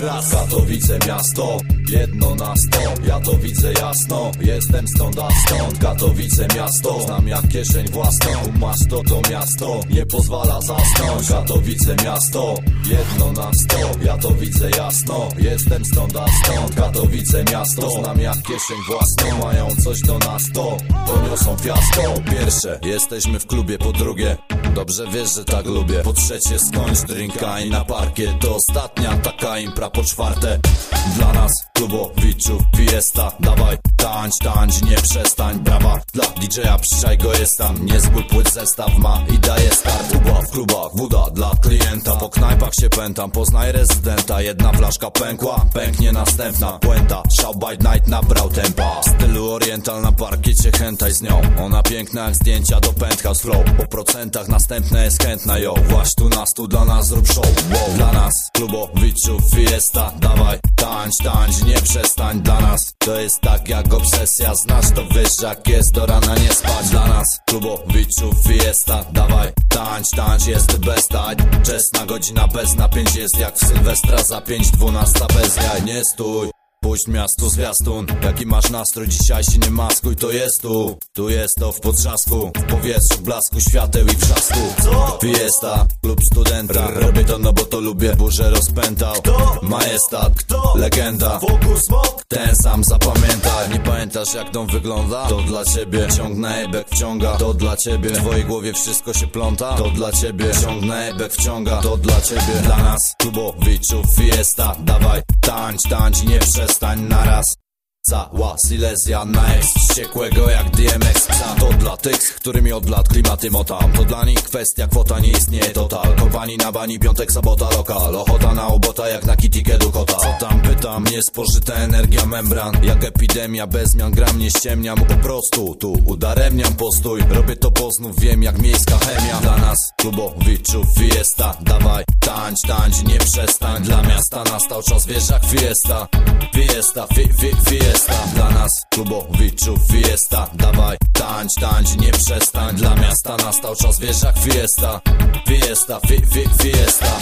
Raz Katowice miasto, jedno na sto. Ja to widzę jasno, jestem stąd a stąd. Katowice miasto, znam jak kieszeń własną. Masz to to miasto, nie pozwala zasnąć. Katowice miasto, jedno na sto Ja to widzę jasno, jestem stąd a stąd Katowice miasto, znam jak kieszeń własną Mają coś do nas to, poniosą fiasko. Pierwsze, jesteśmy w klubie, po drugie Dobrze wiesz, że tak lubię. Po trzecie skończ drinka i na parkie. To ostatnia taka impra po czwarte Dla nas klubowiczów fiesta. Dawaj, tańcz, tańcz, nie przestań Brawa. Dla DJ-a, przyszaj go jest tam Niezły płyt zestaw ma i daje start. Kuba w klubach, woda dla klienta. Po knajpach się pętam, poznaj rezydenta. Jedna flaszka pękła, pęknie następna Puenta, shout by night nabrał tempa. Stylu oriental na parkiecie chętaj z nią. Ona piękna jak zdjęcia do penthouse flow. Po procentach następna jest chętna, yo. Właśnie tu nas, tu dla nas zrób show wow. Dla nas, klubowiczów fiesta. Dawaj, tańcz, tańcz, nie przestań Dla nas, to jest tak jak obsesja Znasz to, wiesz jak jest do rana nie spać Dla nas, klubowiczów fiesta. Dawaj, tańcz, tańcz, jest besta Wczesna godzina bez napięć jest jak w Sylwestra Za pięć, dwunasta bez jaj, nie stój Puść miasto zwiastun. Jaki masz nastrój, dzisiaj się nie maskuj To jest tu, tu jest to w potrzasku W powietrzu, blasku świateł i wrzasku Co? Fiesta, klub studenta Robię to no bo to lubię, burzę rozpętał. Kto? Majestat, Kto? legenda. Fokus, smok Ten sam zapamiętaj Nie pamiętasz jak dom wygląda? To dla ciebie. Ciągnę ebek wciąga. To dla ciebie. W twojej głowie wszystko się pląta? To dla ciebie. Ciągnę ebek wciąga. To dla ciebie. Dla nas klubowiczów fiesta. Dawaj, tańcz, tańcz. Nie przestań naraz Cała Silesia na ex Wściekłego jak DMX psa To dla tych, z którymi od lat klimaty motam. To dla nich kwestia kwota nie istnieje total. Kopani na bani, piątek, sobota, lokal. Ochota na obota jak na kitty kota Co tam pytam, niespożyta energia membran. Jak epidemia, bez zmian gram nie ściemniam. Po prostu tu udaremniam postój. Robię to bo znów wiem jak miejska chemia. Dla nas klubowiczów fiesta. Dawaj, tańcz, tańcz, nie przestań. Dla miasta nastał czas, wiesz jak fiesta. Fiesta, fi, fi, fiesta Dla nas klubowiczów fiesta. Dawaj, tańcz, tańcz, nie przestań. Dla miasta nastał czas, wiesz jak fiesta. Fiesta, fi, fi, fiesta